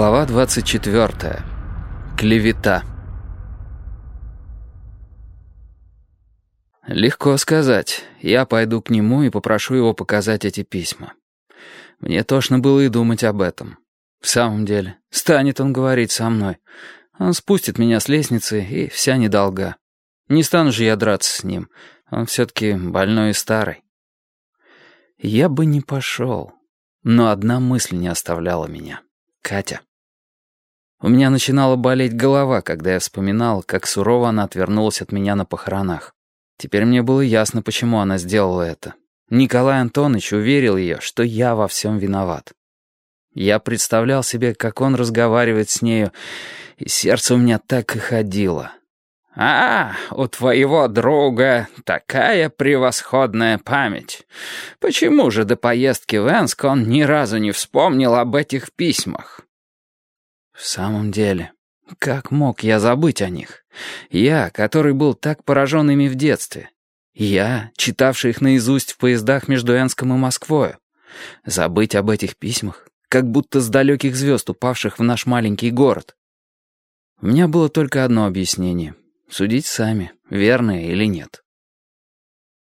Глава 24. Клевета. Легко сказать. Я пойду к нему и попрошу его показать эти письма. Мне тошно было и думать об этом. В самом деле, станет он говорить со мной. Он спустит меня с лестницы, и вся недолга. Не стану же я драться с ним. Он все-таки больной и старый. Я бы не пошел, но одна мысль не оставляла меня. Катя. У меня начинала болеть голова, когда я вспоминал, как сурово она отвернулась от меня на похоронах. Теперь мне было ясно, почему она сделала это. Николай Антонович уверил ее, что я во всем виноват. Я представлял себе, как он разговаривает с нею, и сердце у меня так и ходило. «А, у твоего друга такая превосходная память. Почему же до поездки в Энск он ни разу не вспомнил об этих письмах?» В самом деле, как мог я забыть о них? Я, который был так поражен ими в детстве. Я, читавший их наизусть в поездах между Энском и Москвой. Забыть об этих письмах, как будто с далеких звезд, упавших в наш маленький город. У меня было только одно объяснение. Судите сами, верное или нет.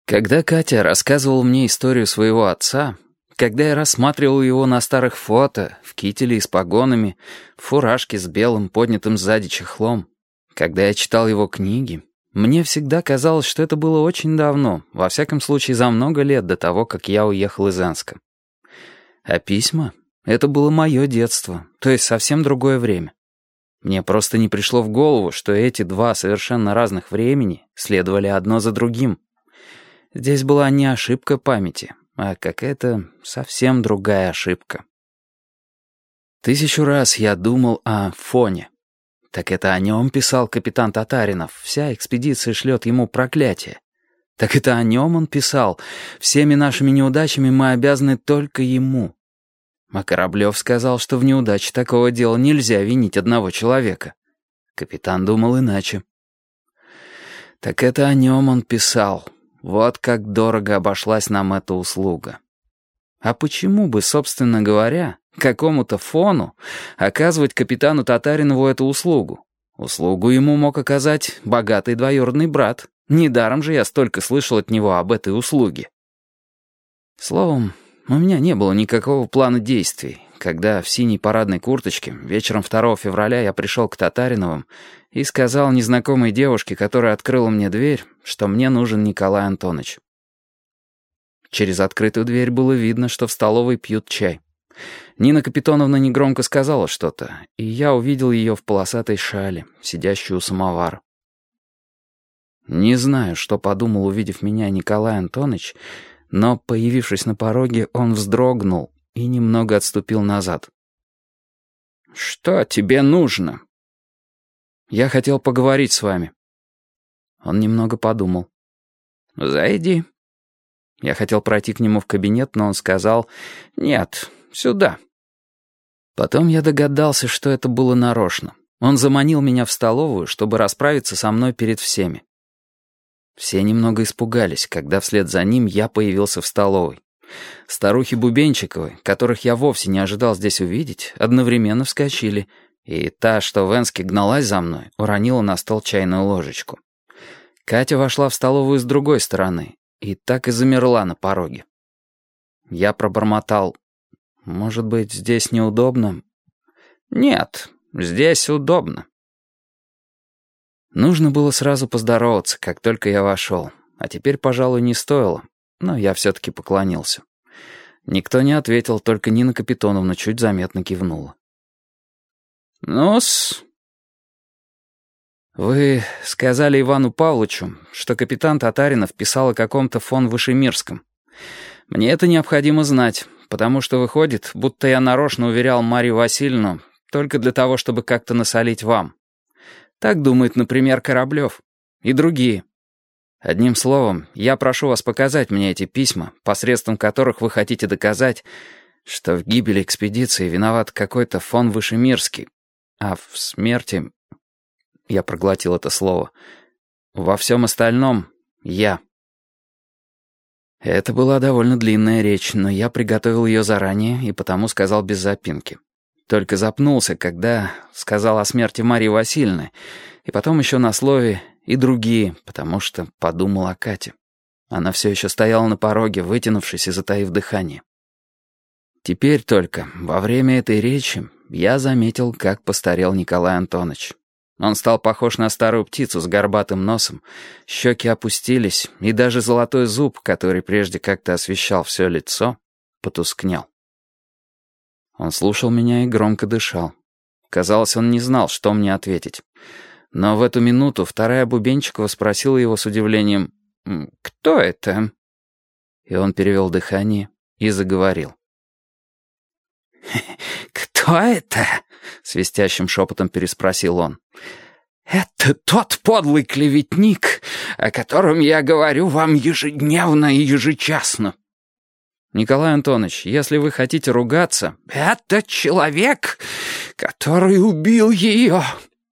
Когда Катя рассказывала мне историю своего отца, когда я рассматривал его на старых фото, в кителе и с погонами, в фуражке с белым поднятым сзади чехлом, когда я читал его книги, мне всегда казалось, что это было очень давно, во всяком случае за много лет до того, как я уехал из Анска. А письма — это было мое детство, то есть совсем другое время. Мне просто не пришло в голову, что эти два совершенно разных времени следовали одно за другим. Здесь была не ошибка памяти, а какая-то совсем другая ошибка. Тысячу раз я думал о Фоне. Так это о нем писал капитан Татаринов. Вся экспедиция шлет ему проклятие. Так это о нем он писал. Всеми нашими неудачами мы обязаны только ему. А Кораблев сказал, что в неудаче такого дела нельзя винить одного человека. Капитан думал иначе. Так это о нем он писал. Вот как дорого обошлась нам эта услуга. А почему бы, собственно говоря, какому-то фону оказывать капитану Татаринову эту услугу? Услугу ему мог оказать богатый двоюродный брат. Недаром же я столько слышал от него об этой услуге. Словом, у меня не было никакого плана действий, когда в синей парадной курточке вечером 2 февраля я пришел к Татариновым и сказал незнакомой девушке, которая открыла мне дверь, что мне нужен Николай Антонович. Через открытую дверь было видно, что в столовой пьют чай. Нина Капитоновна негромко сказала что-то, и я увидел ее в полосатой шале, сидящую у самовара. Не знаю, что подумал, увидев меня Николай Антонович, но, появившись на пороге, он вздрогнул и немного отступил назад. «Что тебе нужно?» «Я хотел поговорить с вами». Он немного подумал. «Зайди». Я хотел пройти к нему в кабинет, но он сказал «Нет, сюда». Потом я догадался, что это было нарочно. Он заманил меня в столовую, чтобы расправиться со мной перед всеми. Все немного испугались, когда вслед за ним я появился в столовой. Старухи Бубенчиковы, которых я вовсе не ожидал здесь увидеть, одновременно вскочили, и та, что в Энске гналась за мной, уронила на стол чайную ложечку. Катя вошла в столовую с другой стороны и так и замерла на пороге. Я пробормотал. «Может быть, здесь неудобно?» «Нет, здесь удобно». Нужно было сразу поздороваться, как только я вошел, а теперь, пожалуй, не стоило но я все-таки поклонился. Никто не ответил, только Нина Капитоновна чуть заметно кивнула. «Ну-с...» «Вы сказали Ивану Павловичу, что капитан Татаринов писал о каком-то фон Вышемирском. Мне это необходимо знать, потому что выходит, будто я нарочно уверял Марию Васильевну только для того, чтобы как-то насолить вам. Так думает, например, Кораблев. И другие. Одним словом, я прошу вас показать мне эти письма, посредством которых вы хотите доказать, что в гибели экспедиции виноват какой-то фон Вышемирский, а в смерти... Я проглотил это слово. Во всем остальном я. Это была довольно длинная речь, но я приготовил ее заранее и потому сказал без запинки. Только запнулся, когда сказал о смерти Марии Васильевны, и потом еще на слове «и другие», потому что подумал о Кате. Она все еще стояла на пороге, вытянувшись и затаив дыхание. Теперь только, во время этой речи, я заметил, как постарел Николай Антонович. Он стал похож на старую птицу с горбатым носом, щеки опустились, и даже золотой зуб, который прежде как-то освещал все лицо, потускнел. Он слушал меня и громко дышал. Казалось, он не знал, что мне ответить. Но в эту минуту вторая Бубенчикова спросила его с удивлением «Кто это?» И он перевел дыхание и заговорил. «Кто это?» — свистящим шепотом переспросил он. «Это тот подлый клеветник, о котором я говорю вам ежедневно и ежечасно». «Николай Антонович, если вы хотите ругаться...» «Это человек, который убил ее»,